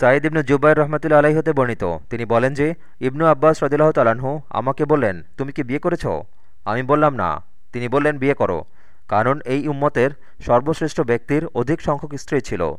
সাঈদ ইবনু জুবাইর রহমতুল্লা আলাহি হতে বর্ণিত। তিনি বলেন যে, ইবনু আব্বাস রদুল্লাহ তালাহু আমাকে বললেন, তুমি কি বিয়ে করেছ? আমি বললাম, না। তিনি বললেন, বিয়ে করো। কারণ এই উম্মতের সর্বশ্রেষ্ঠ ব্যক্তির অধিক সংখ্যক স্ত্রী ছিল।